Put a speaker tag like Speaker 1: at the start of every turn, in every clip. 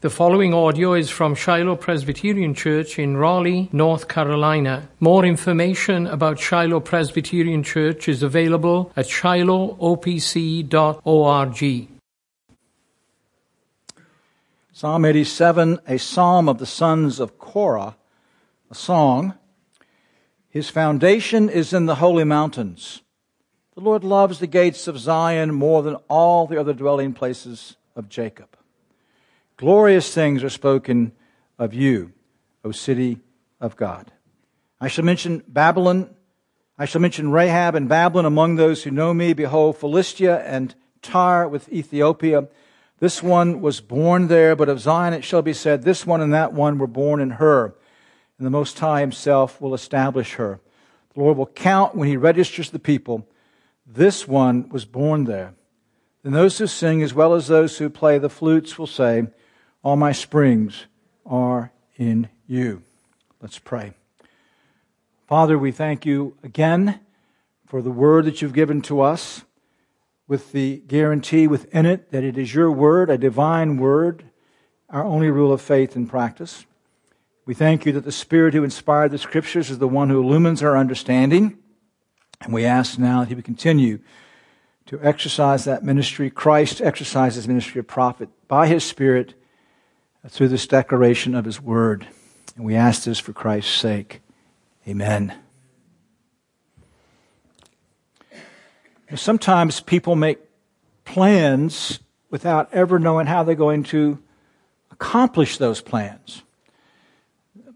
Speaker 1: The following audio is from Shiloh Presbyterian Church in Raleigh, North Carolina. More information about Shiloh Presbyterian Church is available at shilohopc.org.
Speaker 2: Psalm 87, a psalm of the sons of Korah, a song. His foundation is in the holy mountains. The Lord loves the gates of Zion more than all the other dwelling places of Jacob. Glorious things are spoken of you, O city of God. I shall mention Babylon. I shall mention Rahab and Babylon among those who know me. Behold, Philistia and Tyre with Ethiopia. This one was born there, but of Zion it shall be said, This one and that one were born in her. And the Most High Himself will establish her. The Lord will count when He registers the people. This one was born there. Then those who sing, as well as those who play the flutes, will say, all my springs are in you. Let's pray. Father, we thank you again for the word that you've given to us with the guarantee within it that it is your word, a divine word, our only rule of faith and practice. We thank you that the Spirit who inspired the Scriptures is the one who illumines our understanding. And we ask now that he would continue to exercise that ministry. Christ exercises ministry of prophet by his Spirit through this declaration of his word. And we ask this for Christ's sake. Amen. Sometimes people make plans without ever knowing how they're going to accomplish those plans.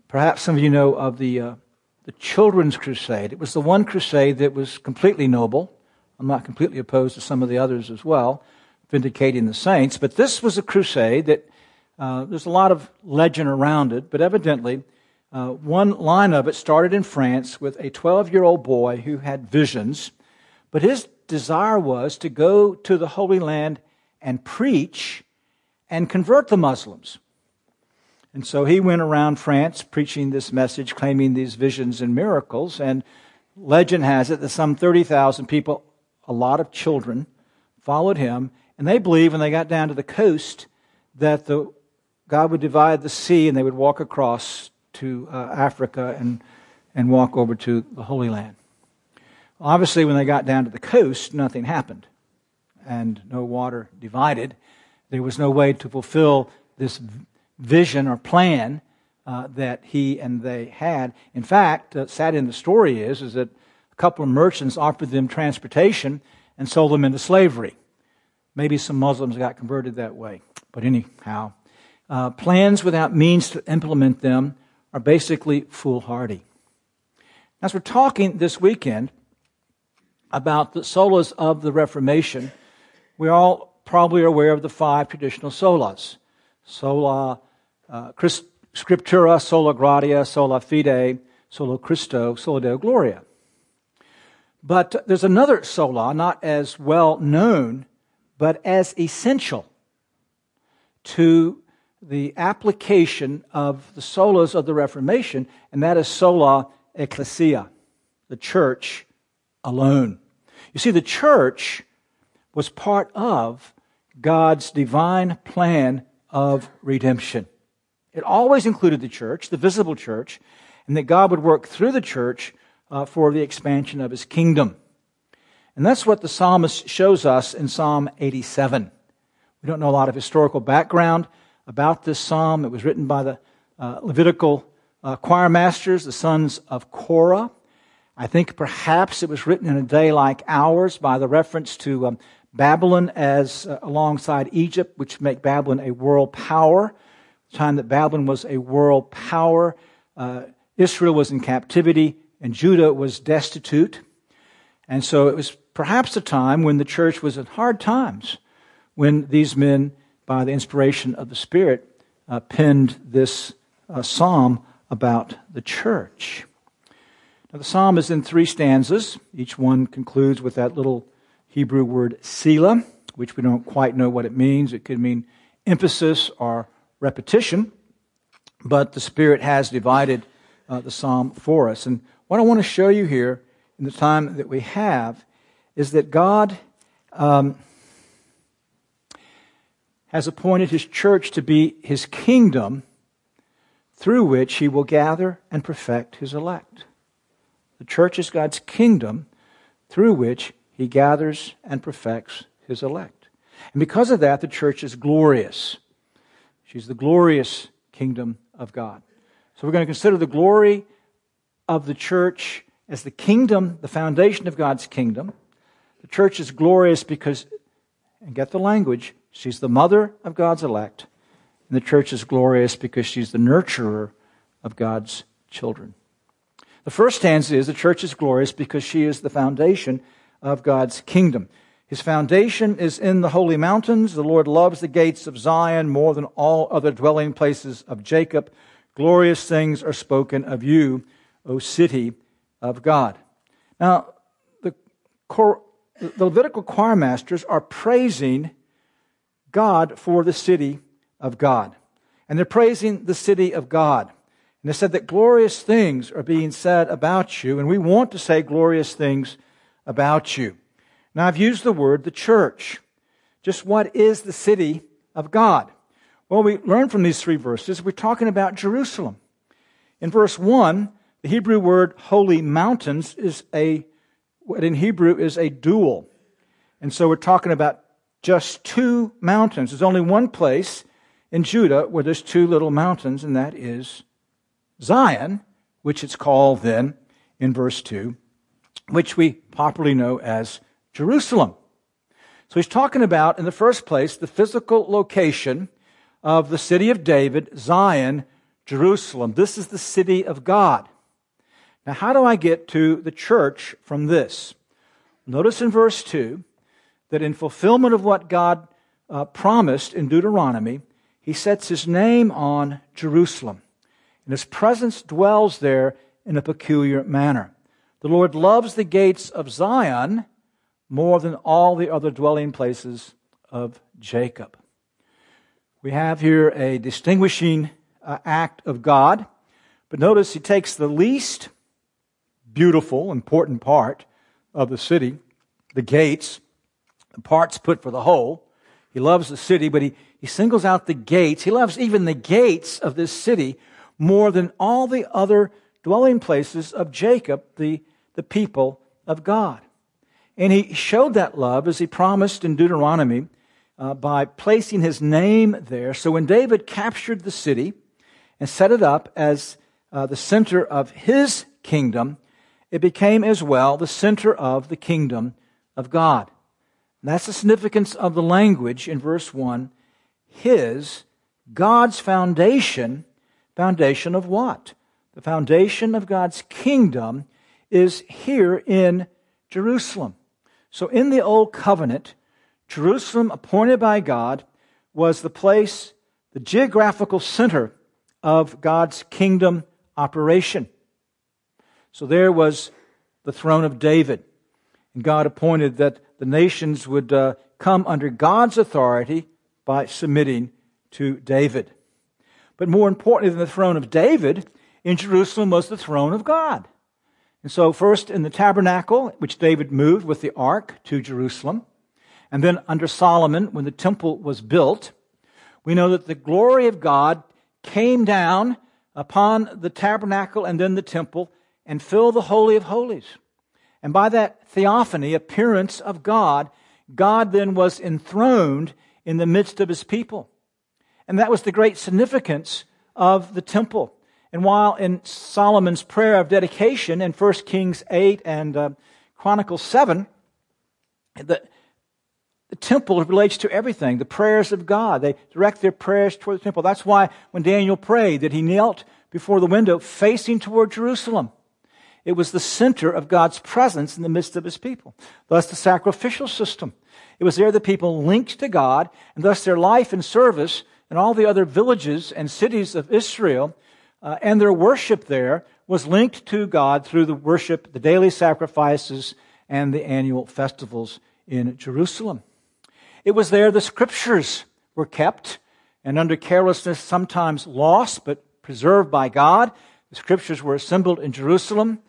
Speaker 2: Perhaps some of you know of the, uh, the Children's Crusade. It was the one crusade that was completely noble. I'm not completely opposed to some of the others as well, vindicating the saints. But this was a crusade that uh, there's a lot of legend around it, but evidently, uh, one line of it started in France with a 12 year old boy who had visions, but his desire was to go to the Holy Land and preach and convert the Muslims. And so he went around France preaching this message, claiming these visions and miracles. And legend has it that some 30,000 people, a lot of children, followed him. And they believed when they got down to the coast that the God would divide the sea and they would walk across to uh, Africa and, and walk over to the Holy Land. Obviously, when they got down to the coast, nothing happened and no water divided. There was no way to fulfill this vision or plan uh, that he and they had. In fact, uh, sad in the story is, is that a couple of merchants offered them transportation and sold them into slavery. Maybe some Muslims got converted that way. But anyhow, uh, plans without means to implement them are basically foolhardy. As we're talking this weekend about the solas of the Reformation, we all probably are aware of the five traditional solas sola uh, scriptura, sola gratia, sola fide, sola Christo, sola Deo gloria. But there's another sola, not as well known, but as essential to the application of the solas of the Reformation, and that is sola ecclesia, the church alone. You see, the church was part of God's divine plan of redemption. It always included the church, the visible church, and that God would work through the church uh, for the expansion of his kingdom. And that's what the psalmist shows us in Psalm 87. We don't know a lot of historical background about this psalm. It was written by the uh, Levitical uh, choir masters, the sons of Korah. I think perhaps it was written in a day like ours by the reference to um, Babylon as uh, alongside Egypt, which make Babylon a world power. The time that Babylon was a world power, uh, Israel was in captivity and Judah was destitute. And so it was perhaps a time when the church was in hard times, when these men by the inspiration of the Spirit, uh, penned this uh, psalm about the church. Now, the psalm is in three stanzas. Each one concludes with that little Hebrew word Selah, which we don't quite know what it means. It could mean emphasis or repetition, but the Spirit has divided uh, the psalm for us. And what I want to show you here in the time that we have is that God. Um, has appointed his church to be his kingdom through which he will gather and perfect his elect. The church is God's kingdom through which he gathers and perfects his elect. And because of that, the church is glorious. She's the glorious kingdom of God. So we're going to consider the glory of the church as the kingdom, the foundation of God's kingdom. The church is glorious because, and get the language, she's the mother of God's elect. And the church is glorious because she's the nurturer of God's children. The first stanza is the church is glorious because she is the foundation of God's kingdom. His foundation is in the holy mountains. The Lord loves the gates of Zion more than all other dwelling places of Jacob. Glorious things are spoken of you, O city of God. Now, the, the Levitical choir masters are praising God for the city of God. And they're praising the city of God. And they said that glorious things are being said about you, and we want to say glorious things about you. Now, I've used the word the church. Just what is the city of God? Well, we learn from these three verses, we're talking about Jerusalem. In verse 1, the Hebrew word holy mountains is a, what in Hebrew is a dual. And so we're talking about just two mountains. There's only one place in Judah where there's two little mountains, and that is Zion, which it's called then in verse 2, which we popularly know as Jerusalem. So he's talking about, in the first place, the physical location of the city of David, Zion, Jerusalem. This is the city of God. Now, how do I get to the church from this? Notice in verse 2 that in fulfillment of what God uh, promised in Deuteronomy, he sets his name on Jerusalem. And his presence dwells there in a peculiar manner. The Lord loves the gates of Zion more than all the other dwelling places of Jacob. We have here a distinguishing uh, act of God, but notice he takes the least beautiful, important part of the city, the gates, the parts put for the whole. He loves the city, but he, he singles out the gates. He loves even the gates of this city more than all the other dwelling places of Jacob, the, the people of God. And he showed that love as he promised in Deuteronomy uh, by placing his name there. So when David captured the city and set it up as uh, the center of his kingdom, it became as well the center of the kingdom of God. And that's the significance of the language in verse 1. His, God's foundation, foundation of what? The foundation of God's kingdom is here in Jerusalem. So in the Old Covenant, Jerusalem, appointed by God, was the place, the geographical center of God's kingdom operation. So there was the throne of David. And God appointed that the nations would uh, come under God's authority by submitting to David. But more importantly than the throne of David, in Jerusalem was the throne of God. And so, first in the tabernacle, which David moved with the ark to Jerusalem, and then under Solomon, when the temple was built, we know that the glory of God came down upon the tabernacle and then the temple and filled the Holy of Holies. And by that theophany, appearance of God, God then was enthroned in the midst of his people. And that was the great significance of the temple. And while in Solomon's prayer of dedication in 1 Kings 8 and uh, Chronicles 7, the, the temple relates to everything. The prayers of God, they direct their prayers toward the temple. That's why when Daniel prayed that he knelt before the window facing toward Jerusalem. It was the center of God's presence in the midst of his people. Thus the sacrificial system. It was there the people linked to God, and thus their life and service in all the other villages and cities of Israel uh, and their worship there was linked to God through the worship, the daily sacrifices, and the annual festivals in Jerusalem. It was there the scriptures were kept and under carelessness sometimes lost but preserved by God. The scriptures were assembled in Jerusalem.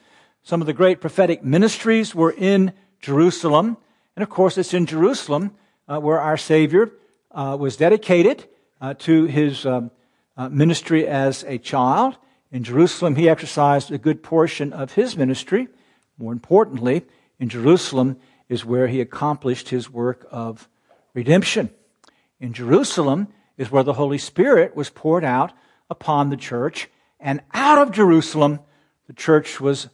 Speaker 2: Some of the great prophetic ministries were in Jerusalem. And of course, it's in Jerusalem uh, where our Savior uh, was dedicated uh, to his um, uh, ministry as a child. In Jerusalem, he exercised a good portion of his ministry. More importantly, in Jerusalem is where he accomplished his work of redemption. In Jerusalem is where the Holy Spirit was poured out upon the church, and out of Jerusalem, the church was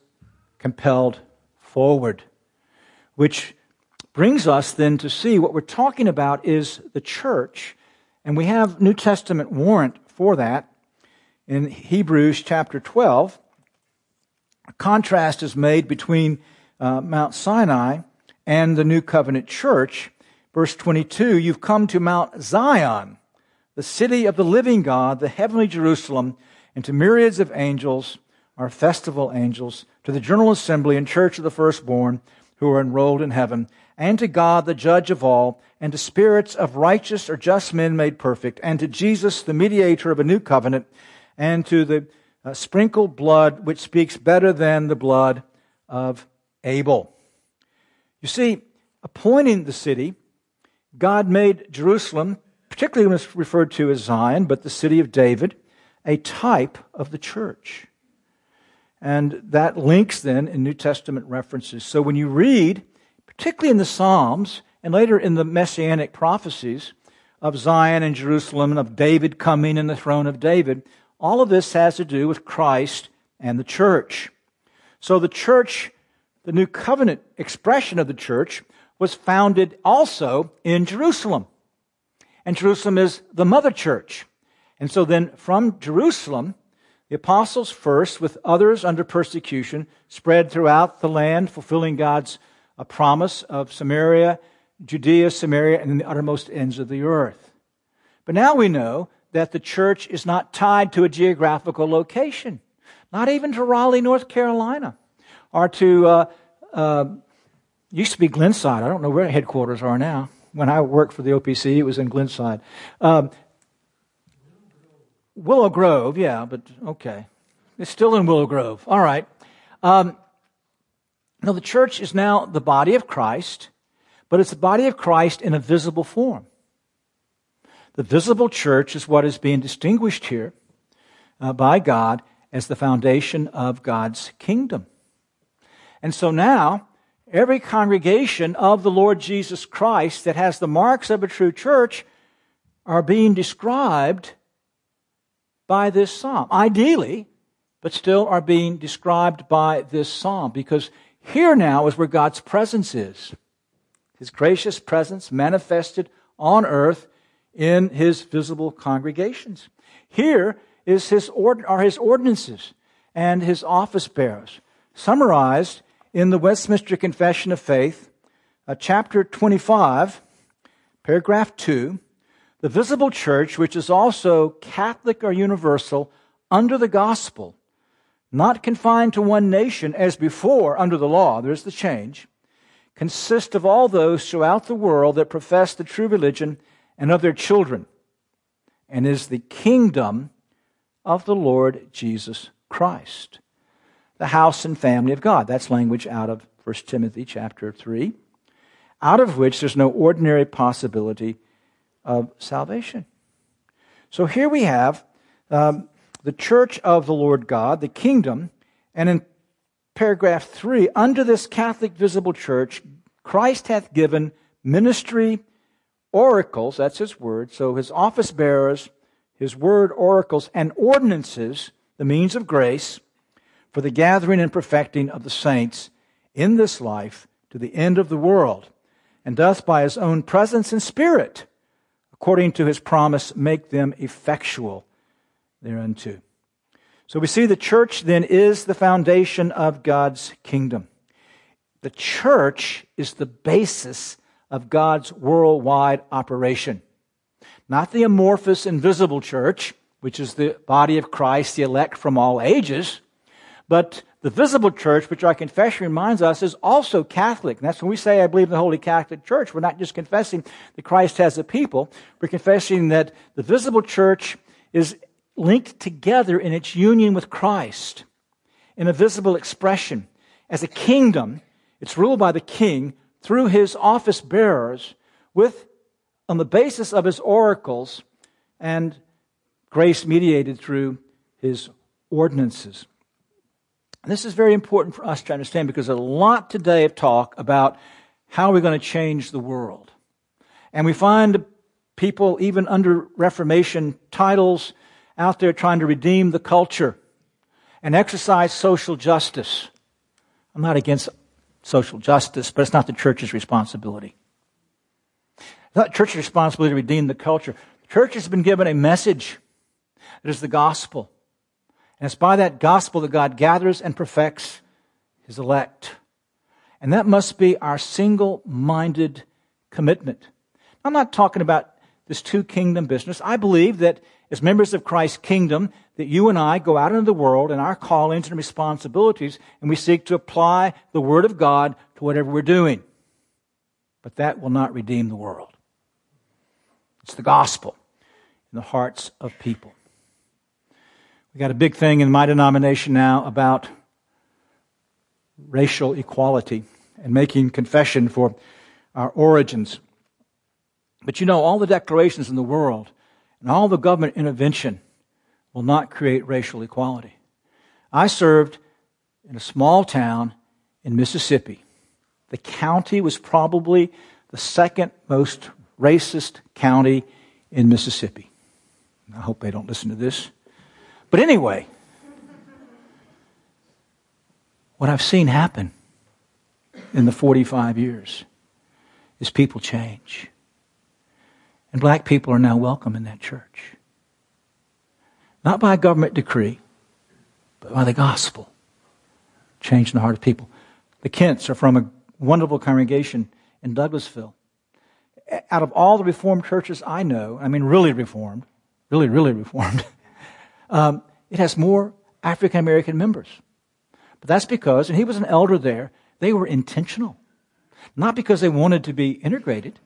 Speaker 2: compelled forward. Which brings us then to see what we're talking about is the church, and we have New Testament warrant for that. In Hebrews chapter 12, a contrast is made between uh, Mount Sinai and the New Covenant church. Verse 22 You've come to Mount Zion, the city of the living God, the heavenly Jerusalem, and to myriads of angels, our festival angels, to the general assembly and church of the firstborn who are enrolled in heaven, and to God, the judge of all, and to spirits of righteous or just men made perfect, and to Jesus, the mediator of a new covenant, and to the uh, sprinkled blood which speaks better than the blood of Abel. You see, appointing the city, God made Jerusalem, particularly when it's referred to as Zion, but the city of David, a type of the church. And that links then in New Testament references. So when you read, particularly in the Psalms and later in the messianic prophecies of Zion and Jerusalem and of David coming in the throne of David, all of this has to do with Christ and the church. So the church, the new covenant expression of the church, was founded also in Jerusalem. And Jerusalem is the mother church. And so then from Jerusalem, the apostles first, with others under persecution, spread throughout the land, fulfilling God's uh, promise of Samaria, Judea, Samaria, and the uttermost ends of the earth. But now we know that the church is not tied to a geographical location, not even to Raleigh, North Carolina, or to, uh, uh, used to be Glenside. I don't know where headquarters are now. When I worked for the OPC, it was in Glenside. Um, Willow Grove, yeah, but okay. It's still in Willow Grove. All right. Um, now, the church is now the body of Christ, but it's the body of Christ in a visible form. The visible church is what is being distinguished here uh, by God as the foundation of God's kingdom. And so now, every congregation of the Lord Jesus Christ that has the marks of a true church are being described by this psalm. Ideally, but still are being described by this psalm because here now is where God's presence is. His gracious presence manifested on earth in his visible congregations. Here is his ord- are his ordinances and his office bearers, summarized in the Westminster Confession of Faith, uh, chapter 25, paragraph 2, the visible church, which is also Catholic or universal under the gospel, not confined to one nation as before under the law, there's the change, consists of all those throughout the world that profess the true religion and of their children, and is the kingdom of the Lord Jesus Christ. The house and family of God. That's language out of 1 Timothy chapter 3, out of which there's no ordinary possibility of salvation. So here we have um, the church of the Lord God, the kingdom, and in paragraph 3, under this Catholic visible church, Christ hath given ministry oracles, that's his word, so his office bearers, his word oracles, and ordinances, the means of grace, for the gathering and perfecting of the saints in this life to the end of the world, and doth by his own presence and spirit according to his promise, make them effectual thereunto. So we see the church then is the foundation of God's kingdom. The church is the basis of God's worldwide operation. Not the amorphous, invisible church, which is the body of Christ, the elect from all ages, but the visible church, which our confession reminds us, is also Catholic. And that's when we say, I believe in the Holy Catholic Church. We're not just confessing that Christ has a people. We're confessing that the visible church is linked together in its union with Christ in a visible expression. As a kingdom, it's ruled by the king through his office bearers with on the basis of his oracles and grace mediated through his ordinances. This is very important for us to understand because a lot today of talk about how we're going to change the world. And we find people, even under Reformation titles, out there trying to redeem the culture and exercise social justice. I'm not against social justice, but it's not the church's responsibility. It's not church's responsibility to redeem the culture. The church has been given a message that is the gospel. And it's by that gospel that God gathers and perfects his elect. And that must be our single minded commitment. I'm not talking about this two kingdom business. I believe that as members of Christ's kingdom, that you and I go out into the world and our callings and responsibilities, and we seek to apply the Word of God to whatever we're doing. But that will not redeem the world. It's the gospel in the hearts of people. We got a big thing in my denomination now about racial equality and making confession for our origins. But you know, all the declarations in the world and all the government intervention will not create racial equality. I served in a small town in Mississippi. The county was probably the second most racist county in Mississippi. I hope they don't listen to this. But anyway, what I've seen happen in the 45 years is people change. And black people are now welcome in that church. Not by government decree, but by the gospel. Changing the heart of people. The Kents are from a wonderful congregation in Douglasville. Out of all the Reformed churches I know, I mean, really Reformed, really, really Reformed, um, it has more African American members. But that's because, and he was an elder there, they were intentional. Not because they wanted to be integrated,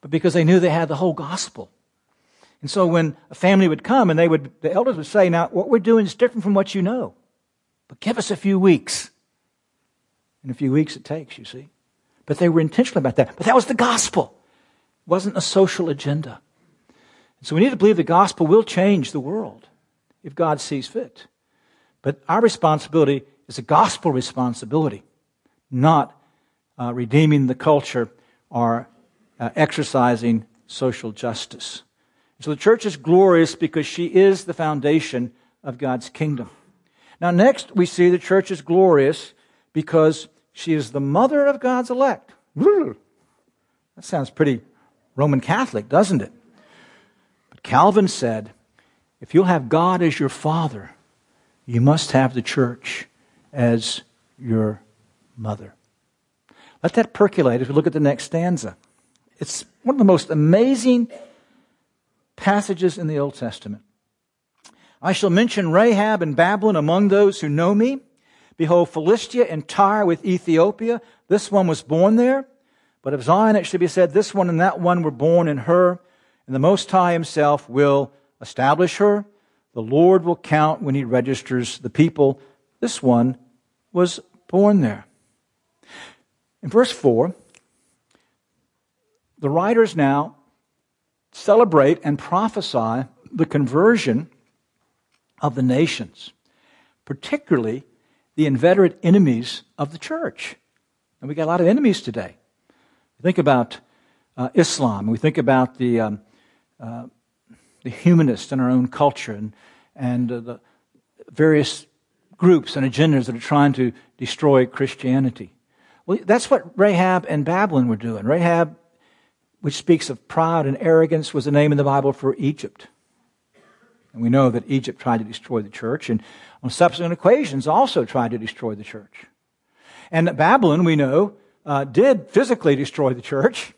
Speaker 2: but because they knew they had the whole gospel. And so when a family would come and they would, the elders would say, now what we're doing is different from what you know, but give us a few weeks. In a few weeks it takes, you see. But they were intentional about that. But that was the gospel. It wasn't a social agenda. And so we need to believe the gospel will change the world if God sees fit. But our responsibility is a gospel responsibility, not uh, redeeming the culture or uh, exercising social justice. So the church is glorious because she is the foundation of God's kingdom. Now, next, we see the church is glorious because she is the mother of God's elect. That sounds pretty Roman Catholic, doesn't it? But Calvin said, if you'll have God as your father, you must have the church as your mother. Let that percolate as we look at the next stanza. It's one of the most amazing passages in the Old Testament. I shall mention Rahab and Babylon among those who know me. Behold, Philistia and Tyre with Ethiopia. This one was born there. But of Zion it should be said, this one and that one were born in her. And the Most High himself will establish her. The Lord will count when he registers the people. This one was born there. In verse 4, the writers now celebrate and prophesy the conversion of the nations, particularly the inveterate enemies of the church. And we got a lot of enemies today. Think about uh, Islam. We think about the, um, uh, the humanists in our own culture and, and uh, the various groups and agendas that are trying to destroy Christianity. Well, that's what Rahab and Babylon were doing. Rahab which speaks of pride and arrogance, was the name in the Bible for Egypt. And we know that Egypt tried to destroy the church, and on subsequent occasions also tried to destroy the church. And Babylon, we know, uh, did physically destroy the church,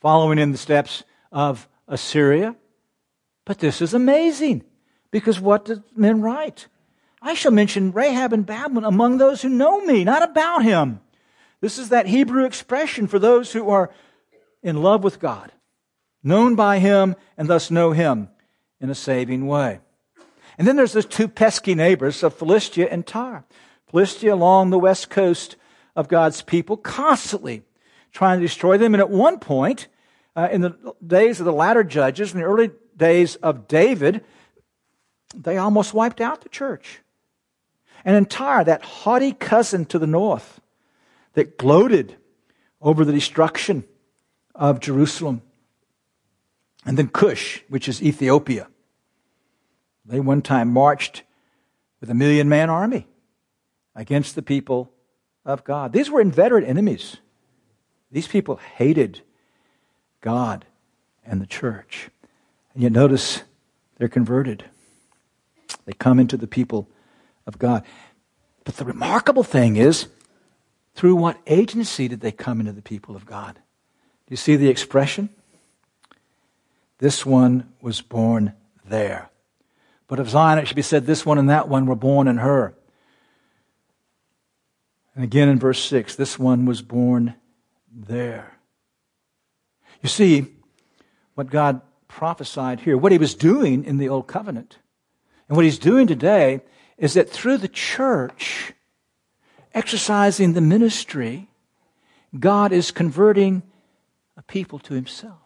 Speaker 2: following in the steps of Assyria. But this is amazing, because what did men write? I shall mention Rahab and Babylon among those who know me, not about him. This is that Hebrew expression for those who are in love with God, known by Him, and thus know Him in a saving way. And then there's those two pesky neighbors of Philistia and Tyre. Philistia along the west coast of God's people, constantly trying to destroy them. And at one point, uh, in the days of the latter judges, in the early days of David, they almost wiped out the church. And entire, that haughty cousin to the north that gloated over the destruction of Jerusalem. And then Cush, which is Ethiopia. They one time marched with a million man army against the people of God. These were inveterate enemies. These people hated God and the church. And yet notice they're converted. They come into the people of God. But the remarkable thing is, through what agency did they come into the people of God? Do you see the expression? This one was born there. But of Zion, it should be said, this one and that one were born in her. And again in verse 6, this one was born there. You see, what God prophesied here, what he was doing in the Old Covenant, and what he's doing today is that through the church, exercising the ministry, God is converting a people to himself.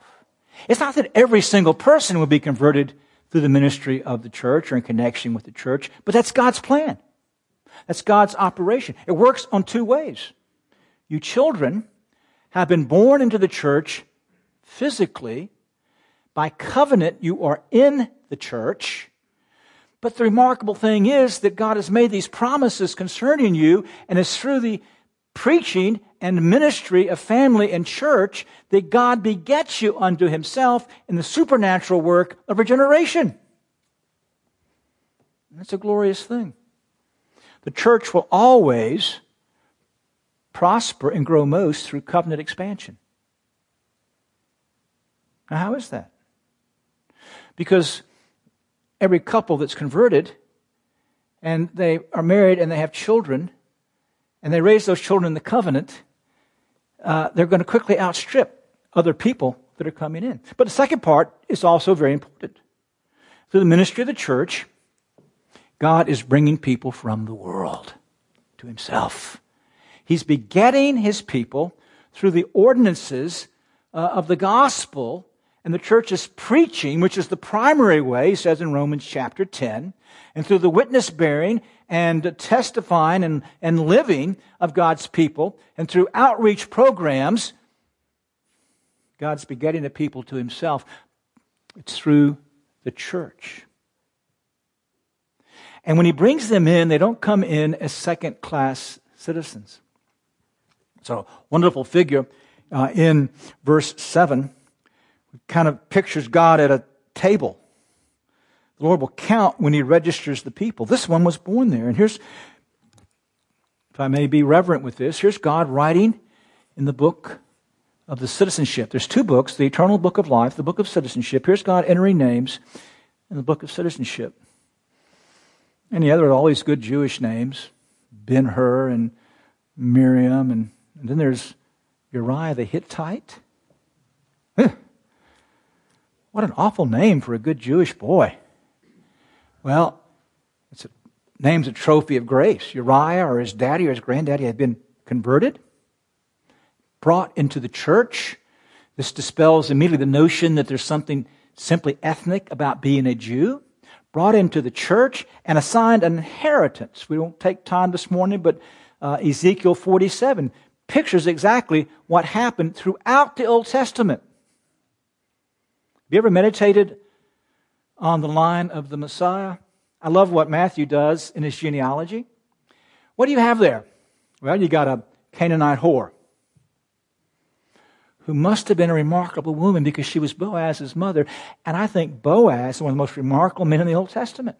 Speaker 2: It's not that every single person will be converted through the ministry of the church or in connection with the church, but that's God's plan. That's God's operation. It works on two ways. You children have been born into the church physically. By covenant, you are in the church. But the remarkable thing is that God has made these promises concerning you, and it's through the preaching and ministry of family and church that God begets you unto himself in the supernatural work of regeneration. That's a glorious thing. The church will always prosper and grow most through covenant expansion. Now, how is that? Because every couple that's converted and they are married and they have children and they raise those children in the covenant, uh, they're going to quickly outstrip other people that are coming in. But the second part is also very important. Through the ministry of the church, God is bringing people from the world to himself. He's begetting his people through the ordinances uh, of the gospel and the church is preaching, which is the primary way, he says in Romans chapter 10, and through the witness bearing and testifying and, and living of God's people, and through outreach programs, God's begetting the people to himself. It's through the church. And when he brings them in, they don't come in as second class citizens. So, wonderful figure uh, in verse 7 kind of pictures God at a table. The Lord will count when he registers the people. This one was born there. And here's, if I may be reverent with this, here's God writing in the book of the citizenship. There's two books the eternal book of life, the book of citizenship. Here's God entering names in the book of citizenship. And yeah, there are all these good Jewish names Ben Hur and Miriam, and, and then there's Uriah the Hittite. What an awful name for a good Jewish boy. Well, it's a, name's a trophy of grace. Uriah or his daddy or his granddaddy had been converted, brought into the church. This dispels immediately the notion that there's something simply ethnic about being a Jew. Brought into the church and assigned an inheritance. We won't take time this morning, but uh, Ezekiel 47 pictures exactly what happened throughout the Old Testament you ever meditated on the line of the Messiah? I love what Matthew does in his genealogy. What do you have there? Well, you got a Canaanite whore who must have been a remarkable woman because she was Boaz's mother. And I think Boaz is one of the most remarkable men in the Old Testament.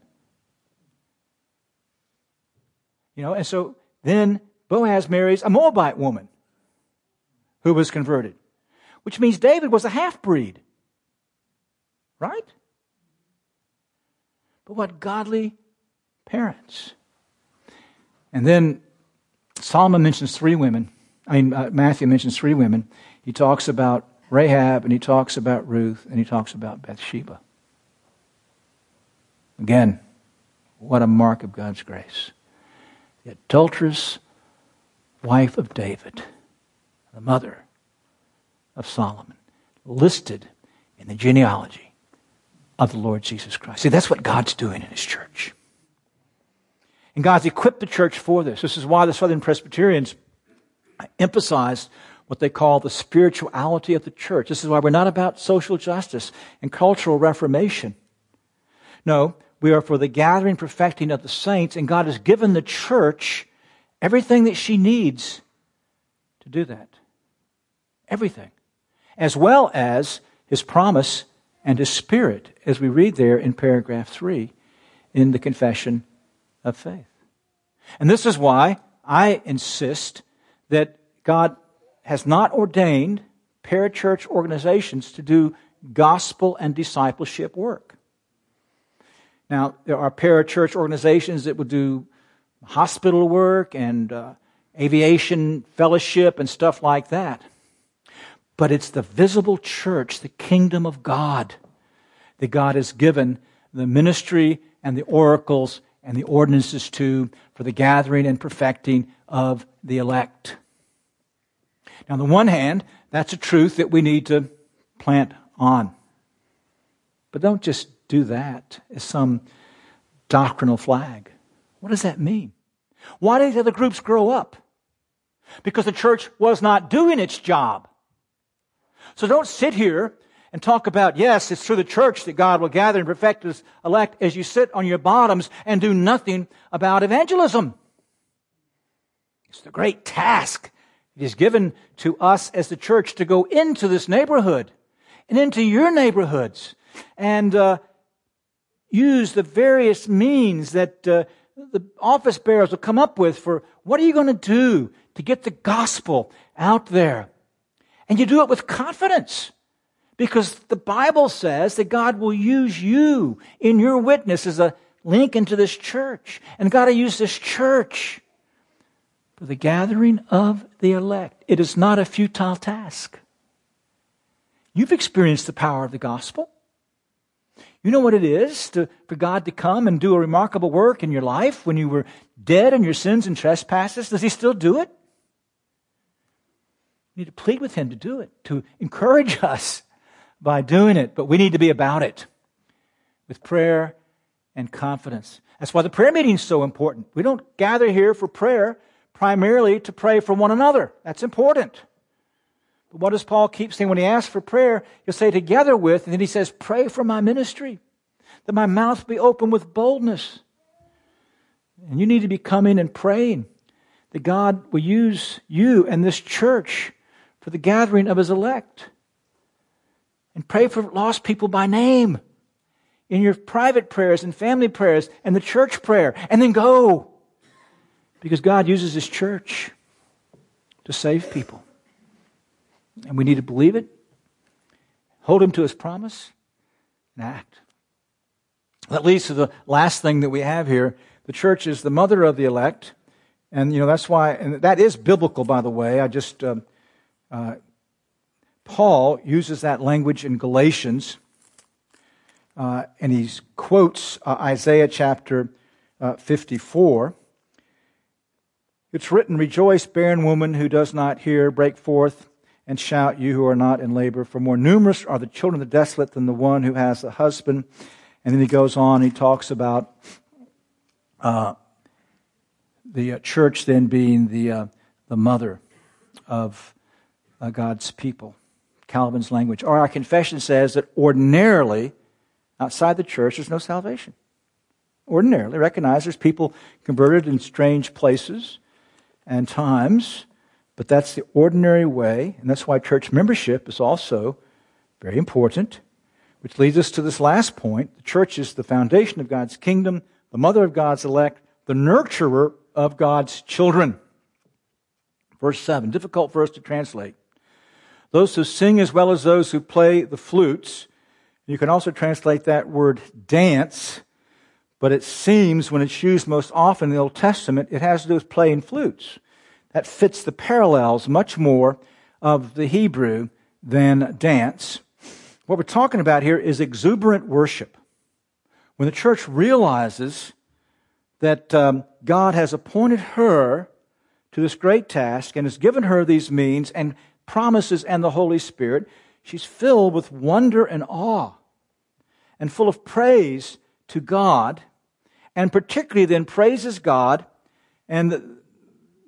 Speaker 2: You know, and so then Boaz marries a Moabite woman who was converted, which means David was a half breed. Right? But what godly parents. And then Solomon mentions three women. I mean, uh, Matthew mentions three women. He talks about Rahab, and he talks about Ruth, and he talks about Bathsheba. Again, what a mark of God's grace. The adulterous wife of David, the mother of Solomon, listed in the genealogy of the Lord Jesus Christ. See, that's what God's doing in His church. And God's equipped the church for this. This is why the Southern Presbyterians emphasized what they call the spirituality of the church. This is why we're not about social justice and cultural reformation. No, we are for the gathering, perfecting of the saints, and God has given the church everything that she needs to do that. Everything. As well as his promise and his spirit, as we read there in paragraph 3 in the confession of faith. And this is why I insist that God has not ordained parachurch organizations to do gospel and discipleship work. Now, there are parachurch organizations that will do hospital work and uh, aviation fellowship and stuff like that. But it's the visible church, the kingdom of God, that God has given the ministry and the oracles and the ordinances to for the gathering and perfecting of the elect. Now, on the one hand, that's a truth that we need to plant on. But don't just do that as some doctrinal flag. What does that mean? Why did the other groups grow up? Because the church was not doing its job. So don't sit here and talk about, yes, it's through the church that God will gather and perfect his elect as you sit on your bottoms and do nothing about evangelism. It's the great task it is given to us as the church to go into this neighborhood and into your neighborhoods and uh, use the various means that uh, the office bearers will come up with for what are you going to do to get the gospel out there. And you do it with confidence because the Bible says that God will use you in your witness as a link into this church. And God will use this church for the gathering of the elect. It is not a futile task. You've experienced the power of the gospel. You know what it is to, for God to come and do a remarkable work in your life when you were dead in your sins and trespasses? Does He still do it? We need to plead with Him to do it, to encourage us by doing it, but we need to be about it with prayer and confidence. That's why the prayer meeting is so important. We don't gather here for prayer primarily to pray for one another. That's important. But what does Paul keep saying when he asks for prayer? He'll say, together with, and then he says, pray for my ministry, that my mouth be open with boldness. And you need to be coming and praying that God will use you and this church for the gathering of his elect. And pray for lost people by name in your private prayers and family prayers and the church prayer. And then go. Because God uses His church to save people. And we need to believe it, hold Him to His promise, and act. That leads to the last thing that we have here. The church is the mother of the elect. And, you know, that's why, and that is biblical, by the way. I just, uh, uh, Paul uses that language in Galatians. Uh, and he quotes uh, Isaiah chapter uh, 54. It's written, Rejoice, barren woman who does not hear, break forth and shout, you who are not in labor. For more numerous are the children of the desolate than the one who has a husband. And then he goes on, he talks about uh, the uh, church then being the, uh, the mother of uh, God's people. Calvin's language. Or our confession says that ordinarily, outside the church, there's no salvation. Ordinarily, recognize there's people converted in strange places and times, but that's the ordinary way, and that's why church membership is also very important. Which leads us to this last point. The church is the foundation of God's kingdom, the mother of God's elect, the nurturer of God's children. Verse 7, difficult for us to translate. Those who sing as well as those who play the flutes. You can also translate that word dance but it seems when it's used most often in the Old Testament, it has to do with playing flutes. That fits the parallels much more of the Hebrew than dance. What we're talking about here is exuberant worship. When the church realizes that um, God has appointed her to this great task and has given her these means and promises and the Holy Spirit, she's filled with wonder and awe and full of praise to God, and particularly then praises God. And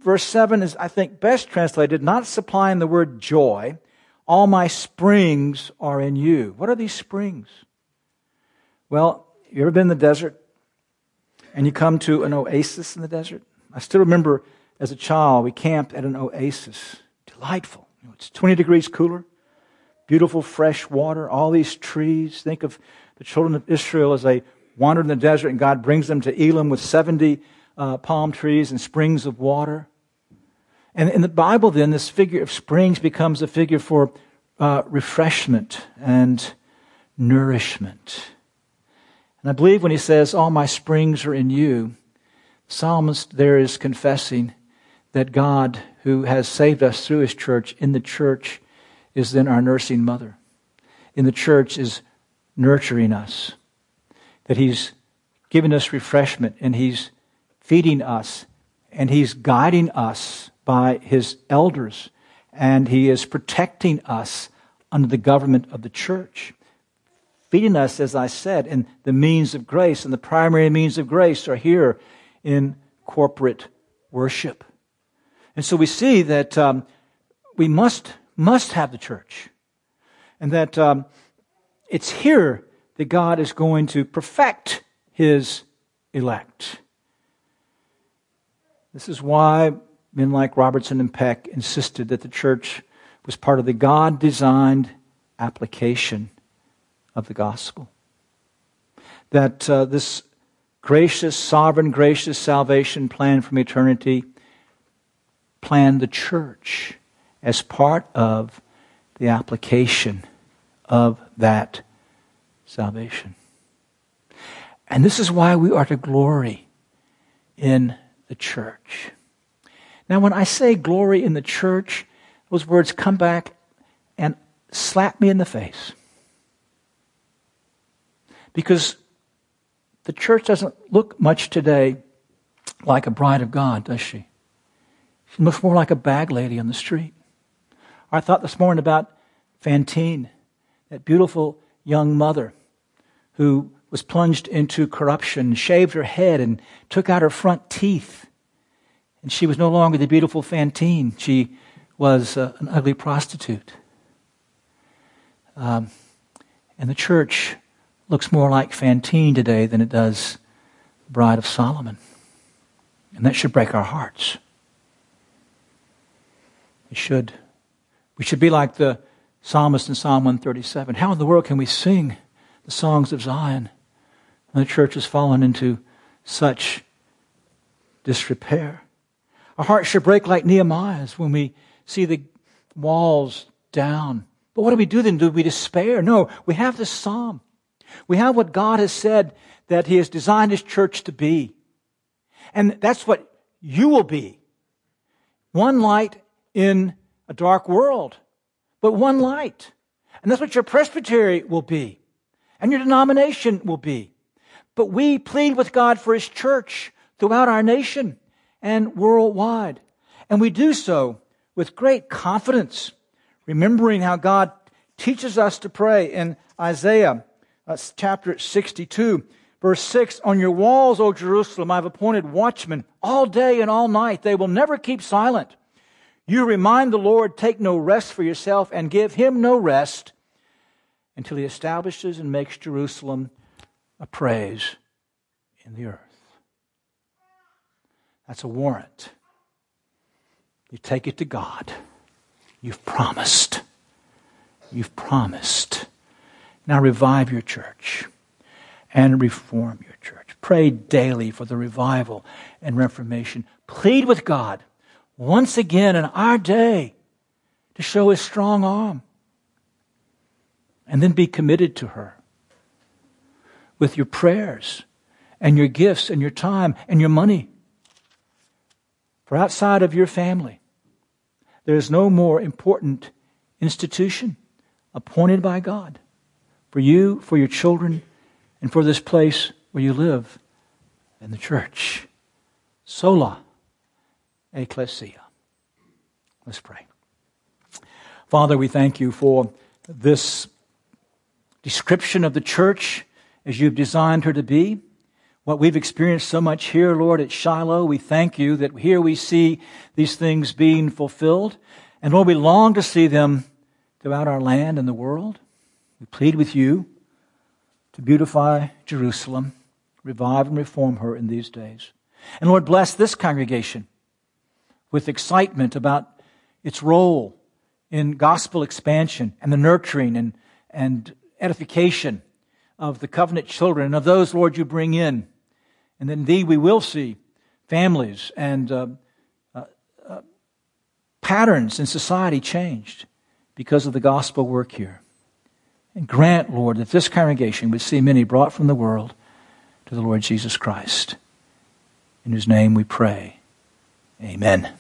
Speaker 2: verse 7 is, I think, best translated, not supplying the word joy. All my springs are in you. What are these springs? Well, you ever been in the desert and you come to an oasis in the desert? I still remember as a child, we camped at an oasis. Delightful. Know, it's 20 degrees cooler, beautiful fresh water, all these trees. Think of the children of Israel as they wandered in the desert and God brings them to Elim with 70 uh, palm trees and springs of water. And in the Bible, then, this figure of springs becomes a figure for uh, refreshment and nourishment. And I believe when he says, All my springs are in you, the psalmist there is confessing that God, who has saved us through his church, in the church is then our nursing mother. In the church is nurturing us. That he's giving us refreshment and he's feeding us and he's guiding us by his elders and he is protecting us under the government of the church. Feeding us, as I said, in the means of grace, and the primary means of grace are here in corporate worship. And so we see that um, we must, must have the church. And that um, it's here that God is going to perfect his elect. This is why men like Robinson and Peck insisted that the church was part of the God designed application of the gospel. That uh, this gracious, sovereign, gracious salvation plan from eternity planned the church as part of the application of that salvation. And this is why we are to glory in the church. Now, when I say glory in the church, those words come back and slap me in the face. Because the church doesn't look much today like a bride of God, does she? She looks more like a bag lady on the street. I thought this morning about Fantine, that beautiful young mother who was plunged into corruption, shaved her head, and took out her front teeth. And she was no longer the beautiful Fantine. She was uh, an ugly prostitute. Um, and the church looks more like Fantine today than it does the Bride of Solomon. And that should break our hearts. It should. We should be like the psalmist in Psalm 137. How in the world can we sing the songs of Zion when the church has fallen into such disrepair? Our hearts should break like Nehemiah's when we see the walls down. But what do we do then? Do we despair? No, we have this psalm. We have what God has said that He has designed His church to be. And that's what you will be. One light in a dark world, but one light. And that's what your presbytery will be, and your denomination will be. But we plead with God for His church throughout our nation and worldwide. And we do so with great confidence, remembering how God teaches us to pray in Isaiah uh, chapter 62, verse 6 On your walls, O Jerusalem, I've appointed watchmen all day and all night. They will never keep silent. You remind the Lord, take no rest for yourself, and give him no rest until he establishes and makes Jerusalem a praise in the earth. That's a warrant. You take it to God. You've promised. You've promised. Now revive your church and reform your church. Pray daily for the revival and reformation. Plead with God once again in our day to show his strong arm. And then be committed to her with your prayers and your gifts and your time and your money. For outside of your family, there is no more important institution appointed by God for you, for your children, and for this place where you live in the church. Sola ecclesia. Let's pray. Father, we thank you for this description of the church as you've designed her to be. What we've experienced so much here, Lord, at Shiloh, we thank you that here we see these things being fulfilled. And Lord, we long to see them throughout our land and the world. We plead with you to beautify Jerusalem, revive and reform her in these days. And Lord, bless this congregation with excitement about its role in gospel expansion and the nurturing and, and edification of the covenant children and of those, Lord, you bring in. And then, indeed, we will see families and uh, uh, uh, patterns in society changed because of the gospel work here. And grant, Lord, that this congregation would see many brought from the world to the Lord Jesus Christ. In whose name we pray. Amen.